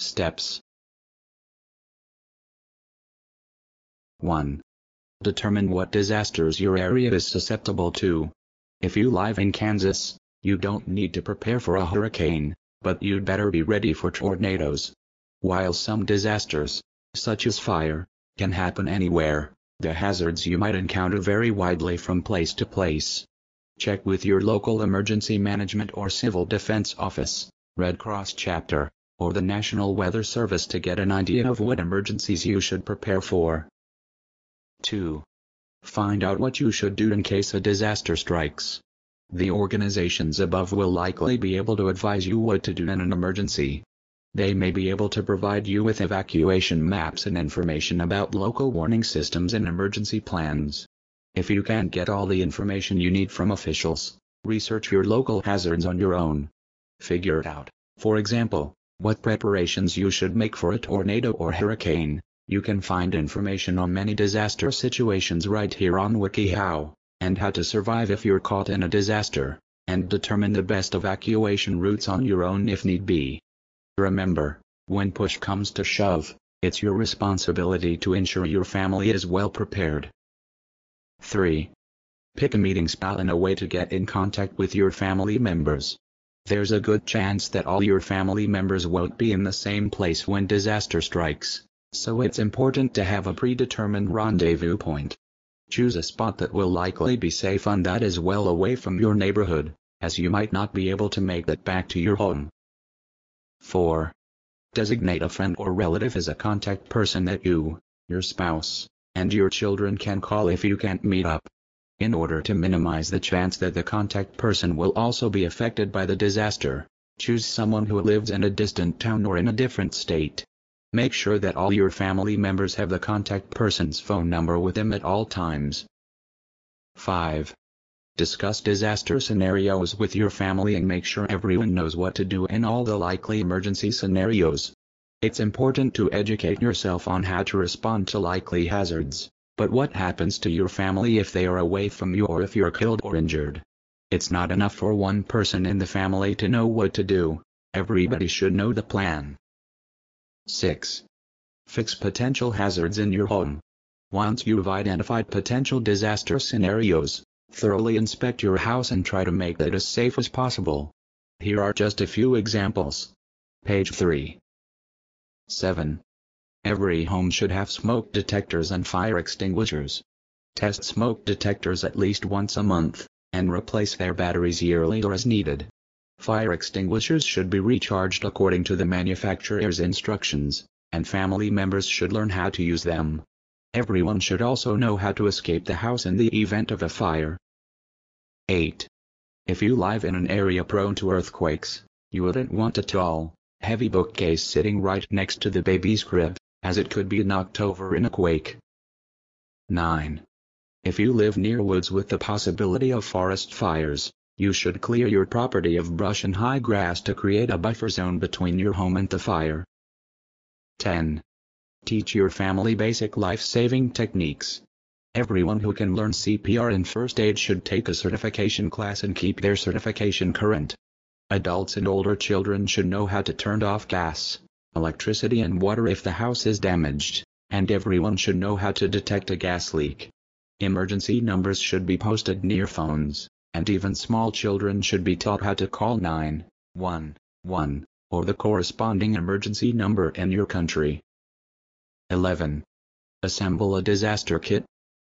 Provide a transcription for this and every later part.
Steps 1. Determine what disasters your area is susceptible to. If you live in Kansas, you don't need to prepare for a hurricane, but you'd better be ready for tornadoes. While some disasters, such as fire, can happen anywhere, the hazards you might encounter vary widely from place to place. Check with your local emergency management or civil defense office, Red Cross chapter, or the National Weather Service to get an idea of what emergencies you should prepare for. 2. Find out what you should do in case a disaster strikes. The organizations above will likely be able to advise you what to do in an emergency. They may be able to provide you with evacuation maps and information about local warning systems and emergency plans. If you can't get all the information you need from officials, research your local hazards on your own. Figure it out, for example, what preparations you should make for a tornado or hurricane. You can find information on many disaster situations right here on WikiHow, and how to survive if you're caught in a disaster, and determine the best evacuation routes on your own if need be. Remember, when push comes to shove, it's your responsibility to ensure your family is well prepared. 3. Pick a meeting spot and a way to get in contact with your family members. There's a good chance that all your family members won't be in the same place when disaster strikes so it's important to have a predetermined rendezvous point. Choose a spot that will likely be safe and that is well away from your neighborhood, as you might not be able to make that back to your home. 4. Designate a friend or relative as a contact person that you, your spouse, and your children can call if you can't meet up. In order to minimize the chance that the contact person will also be affected by the disaster, choose someone who lives in a distant town or in a different state. Make sure that all your family members have the contact person's phone number with them at all times. 5. Discuss disaster scenarios with your family and make sure everyone knows what to do in all the likely emergency scenarios. It's important to educate yourself on how to respond to likely hazards, but what happens to your family if they are away from you or if you're killed or injured? It's not enough for one person in the family to know what to do, everybody should know the plan. 6. Fix potential hazards in your home. Once you've identified potential disaster scenarios, thoroughly inspect your house and try to make it as safe as possible. Here are just a few examples. Page 3. 7. Every home should have smoke detectors and fire extinguishers. Test smoke detectors at least once a month, and replace their batteries yearly or as needed. Fire extinguishers should be recharged according to the manufacturer's instructions, and family members should learn how to use them. Everyone should also know how to escape the house in the event of a fire. 8. If you live in an area prone to earthquakes, you wouldn't want a tall, heavy bookcase sitting right next to the baby's crib, as it could be knocked over in a quake. 9. If you live near woods with the possibility of forest fires, you should clear your property of brush and high grass to create a buffer zone between your home and the fire. 10. Teach your family basic life-saving techniques. Everyone who can learn CPR and first aid should take a certification class and keep their certification current. Adults and older children should know how to turn off gas, electricity and water if the house is damaged, and everyone should know how to detect a gas leak. Emergency numbers should be posted near phones and even small children should be taught how to call 911, or the corresponding emergency number in your country. 11. Assemble a disaster kit.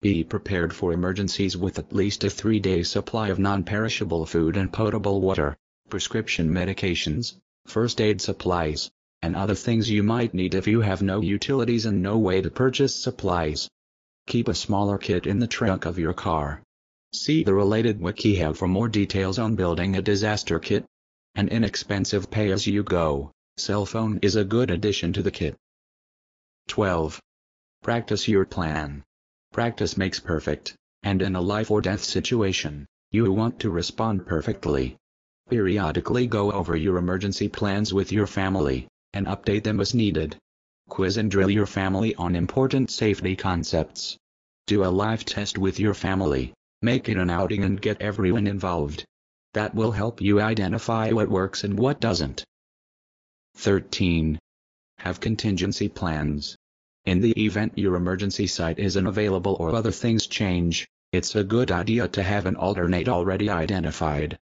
Be prepared for emergencies with at least a three-day supply of non-perishable food and potable water, prescription medications, first aid supplies, and other things you might need if you have no utilities and no way to purchase supplies. Keep a smaller kit in the trunk of your car See the related WikiHow for more details on building a disaster kit. An inexpensive pay-as-you-go cell phone is a good addition to the kit. 12. Practice your plan. Practice makes perfect, and in a life or death situation, you want to respond perfectly. Periodically go over your emergency plans with your family, and update them as needed. Quiz and drill your family on important safety concepts. Do a live test with your family Make it an outing and get everyone involved. That will help you identify what works and what doesn't. 13. Have contingency plans. In the event your emergency site isn't available or other things change, it's a good idea to have an alternate already identified.